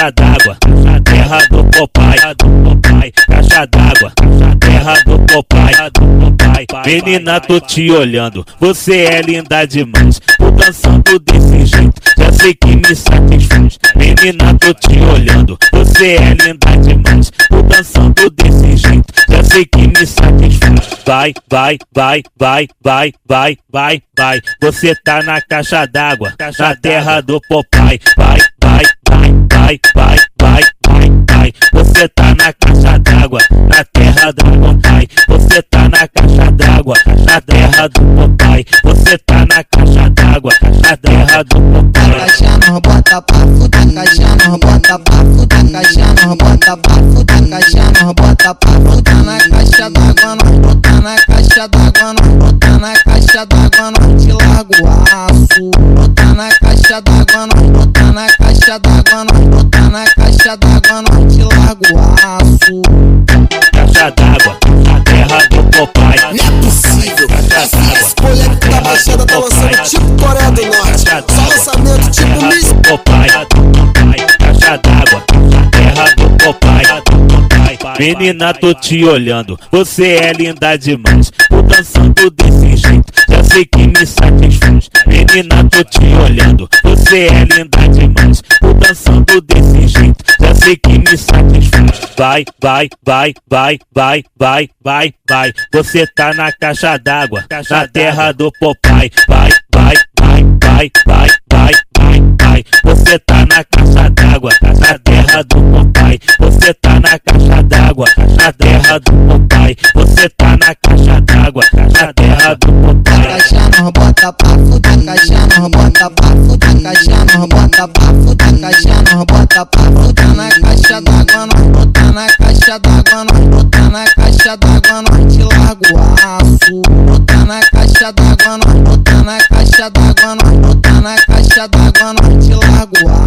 caixa d'água, a terra do papai, do papai, caixa d'água, a terra do papai, do papai. Menina, tô te olhando, você é linda demais. Tô dançando desse jeito, já sei que me satisfaz. Menina, tô te olhando, você é linda demais. Tô dançando desse jeito, já sei que me satisfaz. Vai, vai, vai, vai, vai, vai, vai, vai. Você tá na caixa d'água, na terra do papai. Vai, d'água, na terra do papai. Você tá na caixa d'água, na terra do papai. Caixa nós bota pra fuder, caixa nós bota pra fuder, caixa nós bota pra fuder, caixa nós bota pra fuder na caixa d'água, nós bota na caixa d'água, nós bota na caixa d'água, nós te largo aço. Bota na caixa d'água, nós bota na caixa d'água, nós bota na caixa d'água, nós te largo aço. Caixa d'água, na terra do papai. Não é possível. Esse polêmico da Baixada tá lançando tipo Coreia do Norte. Só lançamento tipo Miss. Papai, papai, caixa d'água, na terra do papai. Menina, tô te olhando, você é linda demais. Tô dançando desse jeito, já sei que me satisfaz. Menina, tô te olhando, você é linda demais. Tô dançando desse jeito, já sei que me satisfaz. Vai, vai, vai, vai, vai, vai, vai, vai. Você tá na caixa d'água, na terra do papai. Vai, vai, vai, vai, vai, vai, vai, vai. Você tá na caixa d'água, na terra do papai. Você tá na caixa d'água, na terra do papai. Você tá na caixa d'água, na terra do papai. Caixa nós bota pra fuder, caixa nós bota pra fuder, caixa nós bota pra fuder, caixa nós bota pra fuder na caixa d'água, na caixa d'água, nós bota na caixa d'água, nós te largo aço. Bota na caixa d'água, nós bota na caixa d'água, nós bota na caixa d'água, nós te largo aço.